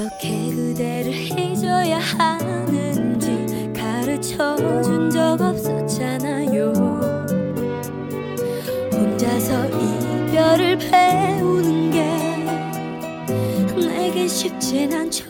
어떻게 그대를 잊어야 하는지 가르쳐 준 적 없었잖아요. 혼자서 이별을 배우는 게 내겐 쉽진 않죠.